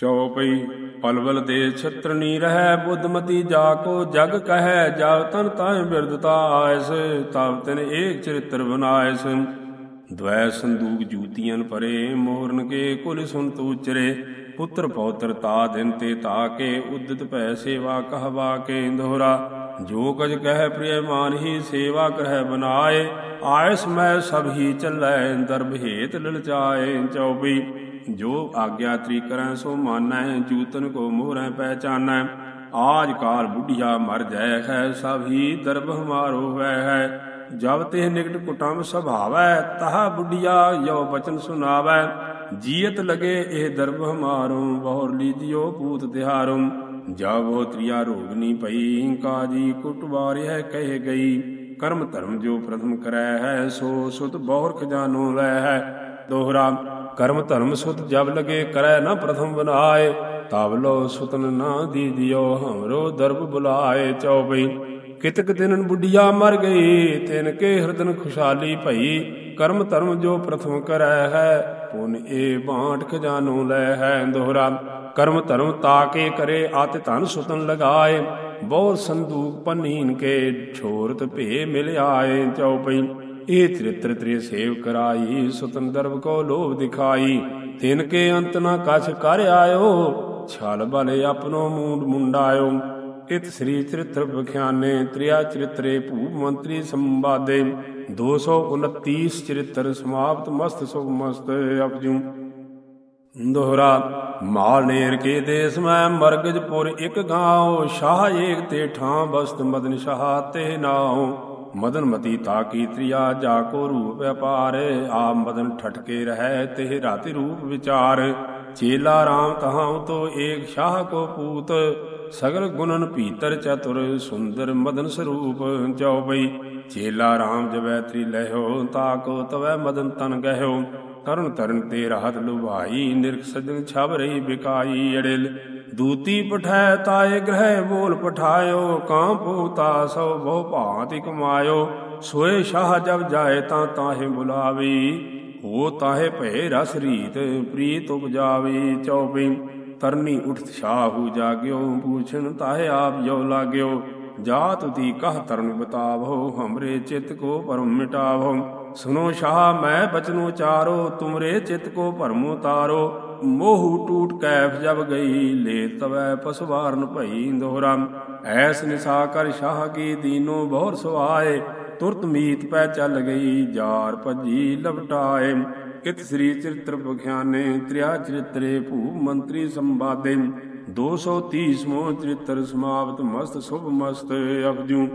ਚਉਪਈ ਪਲਵਲ ਦੇ ਛਤਰਨੀ ਰਹਿ, ਬੁੱਧਮਤੀ ਜਾ ਕੋ ਜਗ ਕਹੈ ਜਬ ਤਨ ਤਾਹਿ ਬਿਰਦਤਾ ਆਇਸ ਤਬ ਤਿਨ ਏਕ ਚਰਿਤ੍ਰ ਬਨਾਇਸ। ਦ્વੈ ਸੰਦੂਕ ਜੂਤੀਆਂ ਪਰੇ ਮੋਰਨ ਕੇ ਕੁਲ ਸੁਨ ਤੂਚਰੇ ਪੁੱਤਰ ਪੌਤਰ ਤਾ ਦਿਨ ਤੇ ਤਾ ਕੇ, ਉਦਤ ਭੈ ਸੇਵਾ ਕਹਵਾ ਕੇ ਦੋਹਰਾ। ਜੋ ਕਜ ਕਹਿ ਪ੍ਰਿਯ ਮਾਨਹੀ ਸੇਵਾ ਕਰਹਿ ਬਨਾਏ, ਆਇਸ ਮੈਂ ਸਭ ਹੀ ਚੱਲੈ, ਦਰਬ ਹੇਤ ਲਲਚਾਏ ਚੌਪੀ ਜੋ ਆਗਿਆ ਤਰੀ ਕਰੈ ਸੋ ਮਾਨੈ, ਜੂਤਨ ਕੋ ਮੋਹਰੈ ਪਹਿਚਾਨੈ। ਆਜ ਕਾਲ ਬੁੱਢਿਆ ਮਰ ਜਾਇ ਹੈ, ਸਭ ਹੀ ਦਰਬ ਹਮਾਰੋ ਵੈ ਹੈ। ਜਬ ਤੇ ਨਿਕਟ ਕੁਟੰਬ ਸੁਭਾਵੈ, ਤਹਾ ਬੁੱਢਿਆ ਯੋ ਬਚਨ ਸੁਨਾਵੈ ਜੀਤ ਲਗੇ ਇਹ ਦਰਬ ਹਮਾਰੋ, ਬਹੁਰ ਲੀਜਿਓ ਪੂਤ ਤਿਹਾਰੋ। ਜਬ ਉਹ ਤ੍ਰਿਆ ਰੋਗਨੀ ਪਈ ਕਾਜੀ ਕੁਟਵਾਰਿ ਹੈ ਕਹਿ ਗਈ। ਕਰਮ ਧਰਮ ਜੋ ਪ੍ਰਥਮ ਕਰੈ ਹੈ, ਸੋ ਸੁਤ ਬਹੁਰ ਖਜ਼ਾਨੋ ਲੈ ਹੈ। ਦੋਹਰਾ, ਕਰਮ ਧਰਮ ਸੁਤ ਜਬ ਲਗੇ ਕਰੈ ਨ ਪ੍ਰਥਮ ਬਨਾਏ ਤਬ ਲੋ ਸੁਤਨ ਨਾ ਦੀਜਿਓ ਹਮਰੋ ਦਰਬ ਬੁਲਾਏ ਚਉਪਈ ਕਿਤਕ ਦਿਨਨ ਬੁੱਢਿਆ ਮਰ ਗਈ, ਤਿਨ ਕੇ ਹਿਰਦਨ ਖੁਸ਼ਾਲੀ ਭਈ, ਕਰਮ ਧਰਮ ਜੋ ਪ੍ਰਥਮ ਕਰੈ ਹੈ, ਪੁਨ ਏ ਬਾਂਟ ਖਜ਼ਾਨੋ ਲੈ ਹੈ ਦੋਹਰਾ। ਕਰਮ ਧਰਮ ਤਾ ਕੇ ਕਰੇ ਆਤਿ ਧਨ ਸੁਤਨ ਲਗਾਏ ਬਹੁਤ ਸੰਦੂਕ ਪੰਨੀਨ ਕੇ ਛੋਰਤ ਭੇ ਮਿਲ ਆਏ ਚਉਪਈ ਇਹ ਚਰਿਤ੍ਰ ਤ੍ਰਿ ਸੇਵ ਕਰਾਈ ਸੁਤਨ ਦਰਬ ਕੋ ਲੋਭ ਦਿਖਾਈ। ਤਿਨ ਕੇ ਅੰਤ ਨਾ ਕਛ ਕਰ ਆਇਓ, ਛਲ ਬਲ ਆਪਨੋ ਮੂੰਡ ਮੁੰਡਾਇਓ। ਇਤ ਸ੍ਰੀ ਚਰਿਤ੍ਰ ਬਖਿਆਨੇ ਤ੍ਰਿਆ ਚਰਿਤਰੇ ਭੂਪ ਮੰਤਰੀ ਸੰਵਾਦੇ। 229 ਚਰਿਤ੍ਰ ਸਮਾਪਤ, ਮਸਤ ਸੁਖ ਮਸਤ ਅਪਜੂ। ਦੋਹਰਾ, ਮਾਲ ਨੇਰ ਕੇ ਦੇਸ ਮੈਂ ਮਰਗਜਪੁਰ ਇਕ ਗਾਉ, ਸ਼ਾਹ ਏਕ ਤੇ ਠਾਂ ਬਸਤ ਮਦਨ ਸ਼ਾਹ ਤੇ ਨਾਉ। ਮਦਨ ਮਤੀ ਤਾਕੀ ਤ੍ਰਿਆ ਜਾ ਕੋ ਰੂਪ ਅਪਾਰ ਆ ਮਦਨ ਠਟਕੇ ਰਹਿ ਤੇ ਰਾਤੀ ਰੂਪ ਵਿਚਾਰ। ਚੇਲਾ RAM ਤਹਾਂ ਤੋ ਏਕ ਸ਼ਾਹ ਕੋ ਪੂਤ, ਸਗਲ ਗੁਣਨ ਭੀਤਰ ਚਤੁਰ, ਸੁੰਦਰ ਮਦਨ ਸਰੂਪ ਚਉਪਈ ਚੇਲਾ ਰਾਮ ਜਵੈ ਤ੍ਰੀ ਲਹਿਓ, ਤਾ ਕੋ ਤਵੈ ਮਦਨ ਤਨ ਗਹਿਓ। ਤਰਨ ਤਰਨ ਤੇ ਰਾਹਤ ਲੁਭਾਈ, ਨਿਰਖ ਸਜਣ ਛਬ ਰਹੀ ਬਿਕਾਈ ਅੜਿਲ। ਦੂਤੀ ਪਠੈ ਤਾਏ ਗ੍ਰਹਿ ਬੋਲ ਪਠਾਇਓ, ਕਾਂ ਪੋਤਾ ਸੋ ਬਹੁ ਭਾਂਤਿ ਕਮਾਇਓ। ਸੋਏ ਸ਼ਾਹ ਜਬ ਜਾਏ ਤਾਂ ਤਾਹੇ ਬੁਲਾਵੀ, ਹੋ ਤਾਹੇ ਭਏ ਰਸ ਰੀਤ ਪ੍ਰੀਤ ਉਪਜਾਵੀ। ਚਉਪਈ ਤਰਨੀ ਉਠਤ ਸ਼ਾਹੂ ਜਾਗਿਓ, ਪੂਛਣ ਤਾਹੇ ਆਪ ਜੋ ਲਾਗਿਓ। ਜਾਤ ਦੀ ਕਹ ਤਰਨ ਬਤਾਵੋ, ਹਮਰੇ ਚਿਤ ਕੋ ਪਰਮ ਮਿਟਾਵੋ। ਸੁਨੋ ਸ਼ਾਹ, ਮੈਂ ਬਚਨੋ ਚਾਰੋ ਤੁਮਰੇ ਚਿਤ ਕੋ ਭਰਮੋ ਤਾਰੋ ਮੋਹ ਟੂਟ ਕੈਫ ਜਬ ਗਈ ਲੈ ਤਵੈ ਪਸਵਾਰਨ ਭਈ ਦੋਹਰਾ ਐਸ ਨਿਸਾ ਕਰ ਸ਼ਾਹ ਕੀ ਦੀਨੋ ਬਹੁਰ ਸੁਆਏ। ਤੁਰਤ ਮੀਤ ਪੈ ਚੱਲ ਗਈ, ਜਾਰ ਭੱਜੀ ਲਪਟਾਏ। ਇਤ ਸ੍ਰੀ ਚਰਿਤ੍ਰ ਬਖਿਆਨੇ ਤ੍ਰਿਆ ਚਰਿਤਰੇ ਭੂ ਮੰਤਰੀ ਸੰਵਾਦੇ। 230 ਮੋ ਚਰਿਤ੍ਰ ਸਮਾਪਤ ਮਸਤ ਸੁਭ ਮਸਤ ਅਪਜੂ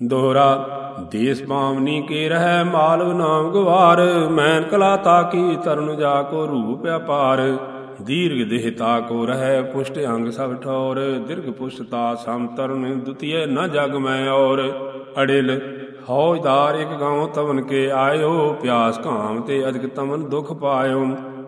ਦੋਹਰਾ ਦੇਸ ਪਾਵਨੀ ਕੇ ਰਹਿ ਮਾਲਵ ਨਾਮ ਗਵਾਰ, ਮੈਨ ਕਲਾ ਤਾਕੀ ਤਰਨ ਜਾ ਕੋ ਰੂਪ ਅਪਾਰ। ਦੀਰਘ ਦੇਹ ਤਾ ਕੋ ਰਹਿ ਪੁਸ਼ਟ ਅੰਗ ਸਭ ਠੌਰ, ਦਿਰਘ ਪੁਸ਼ਟ ਸਮ ਤਰਨ ਦੁਤੀਏ ਨ ਜਗ ਮੈਂ ਔਰ। ਅੜਿਲ ਹੌਜਦਾਰ ਇੱਕ ਗਾਉ ਤਵਨ ਕੇ ਆਇਓ, ਪਿਆਸ ਕਾਮ ਤੇ ਅਧਿਕ ਤਮਨ ਦੁਖ ਪਾਇਓ।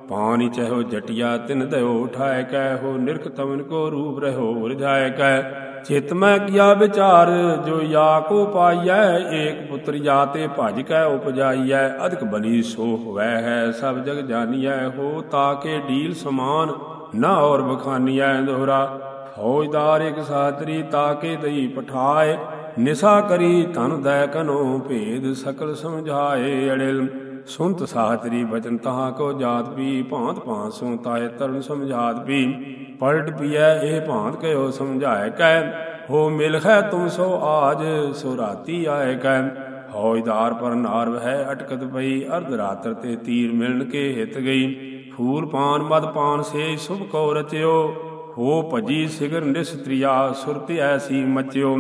ਪਾਣੀ ਚਹੋ ਜਟਿਆ ਤਿਨ ਦਇਓ ਉਠਾਇ ਕੈ ਹੋ ਨਿਰਖ ਤਮਨ ਕੋ ਰੂਪ ਰਹੋ ਰਜਾਇ ਕੈ। ਚਿਤ ਮੈਂ ਕੀਆ ਵਿਚਾਰ, ਜੋ ਯਾ ਕੋ ਪਾਈਐ ਏਕ ਪੁੱਤਰ ਜਾਤੇ ਭਜ ਕੈ ਉਪਜਾਈਐ, ਅਧਿਕ ਬਲੀ ਸੋ ਹੋਵੈ ਹੈ, ਸਭ ਜਗ ਜਾਣੀਐ, ਹੋ ਤਾ ਕੇ ਢੀਲ ਸਮਾਨ, ਨਾ ਔਰ ਬਖਾਨੀਐ ਦੋਹਰਾ। ਫੌਜਦਾਰ ਇੱਕ ਸਾਤਰੀ ਤਾ ਕੇ ਦਈ ਪਠਾਏ, ਨਿਸਾ ਕਰੀ ਤਨ ਦੈ ਕਨੋ ਭੇਦ ਸਕਲ ਸਮਝਾਏ ਅੜਿਲ। ਸੁਨਤ ਸਾਤਰੀ ਬਚਨ ਤਹਾ ਕੋ ਜਾਤ ਪੀ, ਭਾਂਤ ਭਾਂਤ ਸੋ ਤਾਏ ਤਰਨ ਸਮਝਾਤ ਪੀ। ਪਲਟ ਪੀਐ, ਇਹ ਭਾਂਤ ਕਯੋ ਸਮਝਾਏ ਕੈ? ਹੋ ਮਿਲ ਹੈ ਤੁਮ ਸੋ ਆਜ, ਸੋ ਰਾਤੀ ਆਏ ਕੈ। ਹੌਜਦਾਰ ਪਰ ਨਾਰਵ ਹੈ, ਅਟਕਤ ਪਈ, ਅਰਧ ਰਾਤਰ ਤੇ ਤੀਰ ਮਿਲਣ ਕੇ ਹਿੱਤ ਗਈ। ਫੂਲ ਪਾਨ, ਮਦ ਪਾਨ ਸੇ, ਸੁਭ ਕੋ ਰਚਿਓ। ਹੋ ਭਜੀ ਸਿਗਰ ਨਿਸ ਨਿਸਤਰੀਆ ਸੁਰਤ ਐਸੀ ਮਚਿਓ।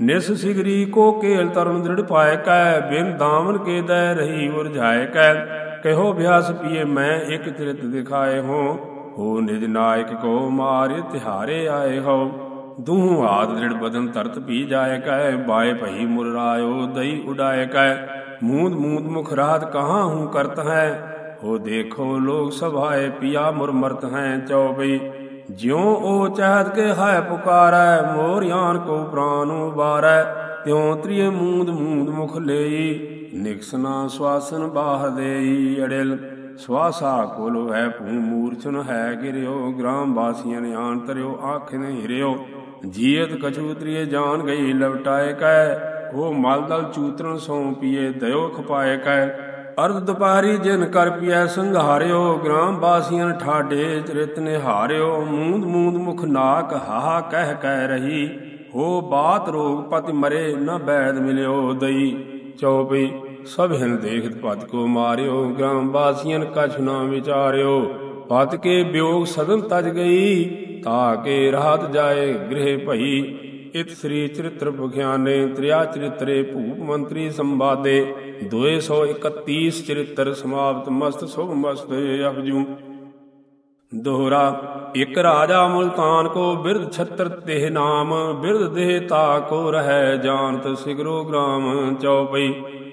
ਨਿਸ ਸਿਗਰੀ ਕੋ ਕੇਲ ਤਰਨ ਦ੍ਰਿੜ ਪਾਏ ਕੈ, ਬਿਨ ਦਾਮਨ ਕੇ ਦੈ ਰਹੀ ਉਰਝਾਏ ਕੈ। ਕਹਿਓ ਵਿਆਸ ਪੀਏ ਮੈਂ, ਇਕ ਚਰਿਤ ਦਿਖਾਏ ਹੋ। ਹੋ ਨਿਜ ਨਾਇਕ ਕੋ ਮਾਰ ਤਿਹਾਰੇ ਆਏ ਹੋ। ਦੂਹ ਆਦ ਦ੍ਰਿੜ ਬਦਨ ਤਰਤ ਪੀ ਜਾਏ ਕੈ, ਬਾਏ ਭਈ ਮੁਰ ਦਈ ਉਡਾਏ ਕੈ। ਮੂੰਦ ਮੂੰਦ ਮੁਖ ਰਾਤ ਕਹਾਂ ਹੂੰ ਕਰਤ ਹੈ? ਹੋ ਦੇਖੋ ਲੋਕ ਸਭਾਏ ਪਿਆ ਮੁਰਮਰਤ ਹੈ ਚਉਬਈ ਜਿਉ ਉਹ ਚਾਹਤ ਕੇ ਹੈ ਪੁਕਾਰੈ ਮੋਰਿਆਨ ਕੋ ਪ੍ਰਾਨ ਉਬਾਰੈ। ਤਿਉ ਤ੍ਰਿਏ ਮੂੰਦ ਮੂੰਦ ਮੁਖ ਲਈ ਨਿਕਸਨਾ ਸਵਾਸਨ ਬਾਹ ਦੇਈ ਅੜਿਲ। ਸਵਾਸਾ ਕੋਲੋ ਹੈ ਭੂ ਮੂਰਛਨ ਹੈ ਗਿਰਿਓ ਗ੍ਰਾਮ ਵਾਸੀਆਂ ਨੇ ਆਣ ਤਰਿਓ, ਆਖ ਨੇ ਹਿਰਿਓ ਜੀਅਤ ਕਛੂ ਤ੍ਰਿਏ ਜਾਨ ਗਈ, ਲਵਟਾਏ ਕੈ। ਹੋ ਮਲਦਲ ਚੂਤਰਨ ਸੋ ਪੀਏ, ਦਇਓ ਖਪਾਏ ਕੈ। ਅਰਧ ਦੁਪਾਰੀ ਜਿਨ ਕਰ ਪਿਐ, ਸੰਘਾਰਿਓ ਗ੍ਰਾਮ ਵਾਸੀਆਂ ਠਾਡੇ ਚਰਿਤ ਨਿਹਾਰਿਓ। ਮੂੰਦ ਮੂੰਦ ਮੁਖ ਨਾਕ ਹਾ ਕਹਿ ਕਹਿ ਰਹੀ। ਹੋ ਬਾਤ ਰੋਗ ਪਤਿ ਮਰੇ, ਨ ਬੈਦ ਮਿਲਿਓ ਦਈ ਚਉਪਈ ਸਭ ਹਿਨ ਦੇਖਤ ਪਤ ਕੋ ਮਾਰਿਓ, ਗ੍ਰਾਮ ਵਾਸੀਆਂ ਕਛ ਨਾ ਵਿਚਾਰਿਓ। ਪਤ ਕੇ ਬਿਯੋਗ ਸਦਨ ਤਜ ਗਈ, ਤਾ ਕੇ ਰਾਤ ਜਾਏ ਗ੍ਰਹਿ ਭਈ। ਇਤ ਸ੍ਰੀ ਚਰਿਤ੍ਰ ਬਖਿਆਨੇ ਤ੍ਰਿਆ ਚਰਿਤਰੇ ਭੂਪ ਮੰਤਰੀ ਸੰਵਾਦੇ। 231 ਚਰਿਤ੍ਰ ਸਮਾਪਤ ਮਸਤ ਸੁਭ ਮਸਤ ਅਪਜੂ। ਦੋਹਰਾ, ਇਕ ਰਾਜਾ ਮੁਲਤਾਨ ਕੋ ਬਿਰਧ ਛਤਰ ਤੇ ਨਾਮ, ਬਿਰਧ ਦੇਹ ਤਾ ਕੋ ਰਹਿ ਜਾਣਤ ਸਿਗਰੋ ਗ੍ਰਾਮ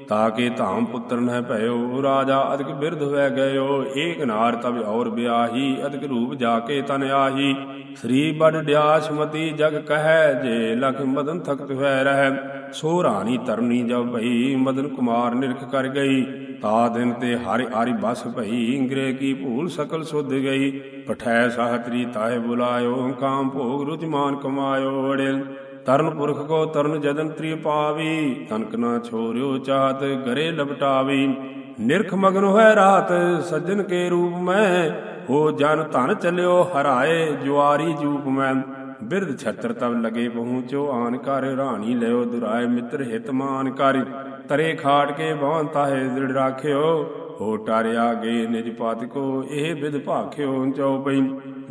ਤਾ ਕੇ ਧਾਮ ਪੁੱਤਰ ਨਹਿ ਭਇਓ, ਰਾਜਾ ਅਦਿਕ ਬਿਰਧ ਹੋਇ ਗਇਓ, ਏਕ ਨਾਰ ਤਬ ਔਰ ਵਿਆਹੀ ਅਦਿਕ ਰੂਪ ਜਾ ਕੇ ਤਨ ਆਹੀ। ਸ੍ਰੀ ਬੜ ਡਿਆਸਮਤੀ ਜਗ ਕਹੈ, ਜੇ ਲਖ ਮਦਨ ਥਕਤ ਹੋਇ ਰਹਿ, ਸੋ ਰਾਣੀ ਤਰਨੀ ਜਬ ਭਈ, ਮਦਨ ਕੁਮਾਰ ਨਿਰਖ ਕਰ ਗਈ। ਤਾ ਦਿਨ ਤੇ ਹਰਿ ਆਰੀ ਬਸ ਭਈ, ਇੰਗਰੇ ਕੀ ਭੂਲ ਸਕਲ ਸੁਧ ਗਈ। ਪਠੈ ਸਾਹਤਰੀ ਤਾਏ ਬੁਲਾਇਓ ਕਾਮ ਭੋਗ ਰੁਜਮਾਨ ਕਮਾਇਓ ਅੜਿਲ ਤਰਨ ਪੁਰਖ ਕੋ ਤਰਨ ਜਦਨ ਤ੍ਰਿ ਪਾਵੀ ਤਨਕ ਨਾ ਛੋਰਿਓ ਚਾਹਤ ਗਰੇ ਲਪਟਾਵੀ। ਨਿਰਖ ਮਗਨ ਹੋਇ ਰਾਤ, ਸੱਜਣ ਕੇ ਰੂਪ ਮੈਂ, ਹੋ ਜਨ ਧਨ ਚਲਿਓ ਹਰਾਏ, ਜੁਆਰੀ ਜੂਪ ਮੈਂ। ਬਿਰਧ ਛਤਰ ਤਬ ਲਗੇ ਪਹੁੰਚੋ, ਆਨ ਕਰ ਰਾਣੀ ਲਿਓ ਦੁਰਾਏ, ਮਿੱਤਰ ਹਿਤ ਮਾਨ ਕਰ। ਤਰੇ ਖਾਟ ਕੇ ਬਾਹ ਤਾਹੇ ਦ੍ਰਿੜ ਰਾਖਿਓ। ਹੋ ਟਾਰਿਆ ਗੇ ਨਿਜ ਪਾਤ ਕੋ, ਇਹ ਵਿਦ ਭਾਖਿਓ ਚਉਪਈ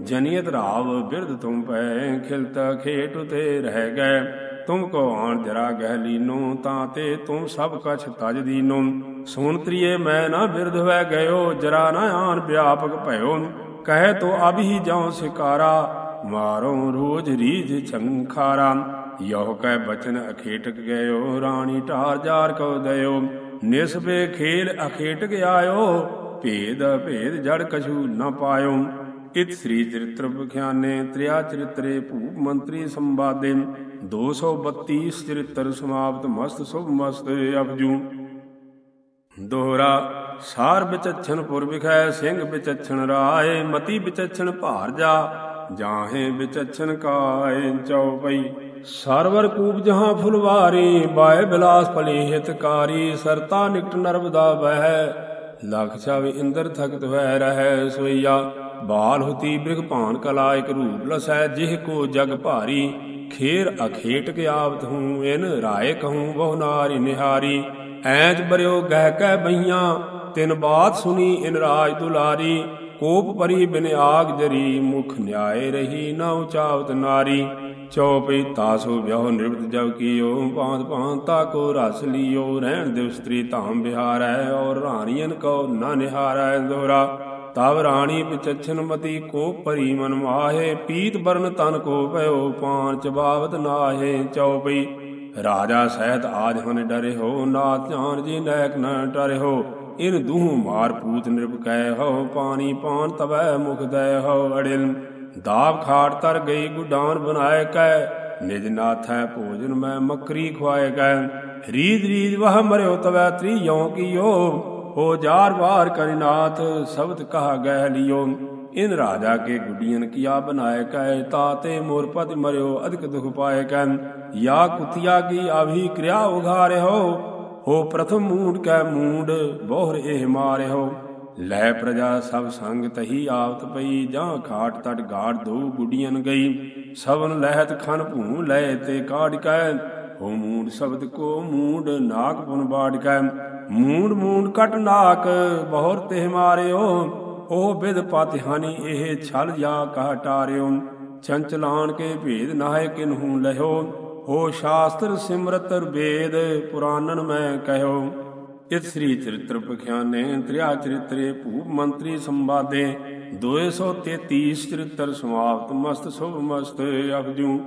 ਜਨੀਤ ਰਾਵ ਬਿਰਧ ਤੁਮ ਪੈ, ਖਿਲਤਾ ਖੇਟ ਉਤੇ ਰਹਿ ਗਏ ਤੁਮ ਕੋ ਆਣ ਜਰਾ ਗਹਿ ਲੀਨੋ, ਤਾਂ ਤੇ ਤੁਮ ਸਭ ਕਛ ਤਜ ਦੀਨੋ। ਸੁਣ ਤ੍ਰਿਏ ਮੈਂ ਨਾ ਬਿਰਧ ਹੋਇ ਗਇਓ, ਜਰਾ ਨਾ ਆਣ ਵਿਆਪਕ ਭਇਓ। ਕਹਿ ਤੋ ਅਬ ਹੀ ਜਾਉ ਸਿਕਾਰਾ, ਮਾਰੋ ਰੋਜ ਰੀਜ ਛੰਖਾਰਾ ਯਹ ਕਹਿ ਬਚਨ ਅਖੇਟਕ ਗਇਓ, ਰਾਣੀ ਢਾਰ ਜਾਰ ਕੋ ਦਇਓ। ਨਿਸਬੇ ਖੇਲ ਅਖੇਟਕ ਆਇਓ, ਭੇਦ ਭੇਦ ਜੜ ਕਛੂ ਨ ਪਾਇਓ। ਇਤ ਸ੍ਰੀ ਚਰਿਤ੍ਰ ਬਖਿਆਨੇ ਤ੍ਰਿਆ ਚਰਿਤਰੇ ਭੂਪ ਮੰਤਰੀ ਸੰਵਾਦੇ। 232 ਚਰਿਤ੍ਰ ਸਮਾਪਤ ਮਸਤ ਸੁਭ ਮਸਤ ਅਪਜੂ ਦੋਹਰਾ, ਸਾਰ ਵਿਚਛਣ ਪੁਰ ਵਿਖੈ, ਸਿੰਘ ਵਿਚਛਣ ਰਾਏ, ਮਤੀ ਵਿਚਛਣ ਭਾਰ ਜਾ, ਜਾਹੇ ਵਿਚਛਣ ਕਾਏ ਚਉਪਈ ਸਰਵਰ ਕੂਪ ਜਹਾਂ ਫੁਲਵਾਰੀ, ਬਾਏ ਬਿਲਾਸ ਭਲੀ ਹਿਤਕਾਰੀ, ਸਰਤਾ ਨਿਕਟ ਨਰਵਦਾ ਬਹਿ ਲਖ ਛਾਵ ਇੰਦਰ ਥਕਤ ਹੋਇ ਰਹਿ ਸੋਈਆ ਬਾਲ ਹੁਤੀ ਬ੍ਰਿਗ ਭਾਨ ਕਲਾ ਇਕ ਰੂਪ ਲਸੈ, ਜਿਹ ਕੋ ਜਗ ਭਾਰੀ। ਖੇਰ ਅਖੇਟ ਕੇ ਆਵਤ ਹੂੰ, ਇਨ ਰਾਏ ਕਹੂੰ ਬਹੁ ਨਾਰੀ ਨਿਹਾਰੀ। ਐਂਜ ਬਰਿਓ ਗਹਿ ਕਹਿ ਬਈਆਂ, ਤਿਨ ਬਾਤ ਸੁਨੀ ਇਨ ਰਾਜ ਦੁਲਾਰੀ। ਕੋਪ ਪਰੀ ਬਿਨ ਆਗ ਜਰੀ, ਮੁਖ ਨਿਆਏ ਰਹੀ, ਨਾ ਉਚਾਵਤ ਨਾਰੀ। ਚਉਪਈ ਤਾਸੋ ਵਿਆਹ ਨਿਰਵਤ ਜਬ ਕੀਓ ਪਾਂਤ ਪਾਂਤਾ ਕੋ ਰਸ ਲੀਓ, ਰਹਿਣ ਦਿਵ ਸਤਰੀ ਧਾਮ ਬਿਹਾਰੈ, ਔਰ ਰਾਣੀਆਂ ਕੋ ਨਾ ਨਿਹਾਰੈ ਦੋਹਰਾ। ਤਵ ਰਾਣੀ ਵਿਚਛਨ ਮਤੀ ਕੋ ਪਰੀ ਮਨ ਮਾਹੇ, ਪੀਤ ਬਰਨ ਤਨ ਕੋ ਭਇਓ ਪਾਂਚ ਬਾਵਤ ਨਾਹੇ ਚਉਪਈ ਰਾਜਾ ਸਹਿਤ ਆਜ ਹਨ ਡਰੇ ਹੋ ਨਾ ਜਾਨ ਜੀ ਨੈਕ ਨਾ ਡਰੇ ਹੋ ਇਨ ਦੂਹ ਮਾਰ ਪੂਤ ਨਿਰਭ ਕੈ ਹੋ ਪਾਣੀ ਪਾਨ ਤਵੈ ਮੁਖ ਦੈ ਹੋ ਅੜਿਲ। ਦਾਬ ਖਾਟ ਤਰ ਗਈ ਗੁਡਾਨ ਬਨਾਏ ਕੈ, ਨਿਜ ਨਾਥੈ ਭੋਜਨ ਮੈਂ ਮਕਰੀ ਖਵਾਏ ਕੈ। ਰੀਦ ਰੀਦ ਵਹ ਮਰਿਓ ਤਵੈ ਤ੍ਰਿਯੋਂ ਕੀਓ, ਹੋ ਜਾਰ ਵਾਰ ਕਰਿ ਸ਼ਬਦ ਕਹਾ ਗਹਿ ਲਿਓ। ਇਨ ਰਾਜਾ ਕੇ ਗੁਡੀਆਂ ਕੀਆ ਬਨਾਏ ਕੈ ਤਾਤੇ ਮੋਰ ਪਦ ਮਰਿਓ ਅਧਿਕ ਦੁਖ ਪਾਏ ਕੈ। ਯਾ ਕੁਤਿਆ ਕੀ ਆਭੀ ਕਿਰਿਆ ਉਘਾਰੇ ਹੋ ਹੋ ਪ੍ਰਥਮ ਮੂਡ ਕੈ ਮੂਡ, ਬੋਹਰ ਇਹ ਮਾਰੇ ਹੋ ਲੈ ਪ੍ਰਜਾ ਸਭ ਸੰਗ ਤਹੀ ਆਵਤ ਪਈ, ਜਾਂ ਖਾਟ ਤਟ ਗਾੜ ਦੋ ਗੁਡੀਆਂ ਗਈ। ਸਵਨ ਲਹਿਤ ਖਨ ਭੂ ਲੈ ਤੇ ਕਾੜ ਕੈ, ਹੋ ਮੂਡ ਸ਼ਬਦ ਕੋ ਮੂਡ ਨਾਕ ਪੁਨ ਬਾੜ ਕੈ। ਮੂਡ ਮੂਡ ਕਟ ਨਾਕ, ਬਹੁਰ ਤੇ ਮਾਰਿਓ, ਉਹ ਬਿਦ ਪਤ ਹਾਨੀ ਇਹ ਛਲ ਜਾ ਕਹ ਟਾਰਿਓ। ਚੰਚਲਾਨ ਕੇ ਭੇਦ ਨਾਹਿ ਕਿਨਹੂ ਲਹਿਓ, ਹੋ ਸ਼ਾਸਤਰ ਸਿਮਰਤ ਵੇਦ ਪੁਰਾਨਨ ਮੈਂ ਕਹਿਓ। ਇਤ ਸ੍ਰੀ ਚਰਿਤ੍ਰ ਪਖਿਆਨੇ, ਤ੍ਰਿਆ ਚਰਿਤਰੇ, ਭੂਪ ਮੰਤਰੀ ਸੰਵਾਦੇ 233 ਚਰਿਤ੍ਰ ਸਮਾਪਤ, ਮਸਤ ਸੁਭ ਮਸਤ ਅਪਜੂ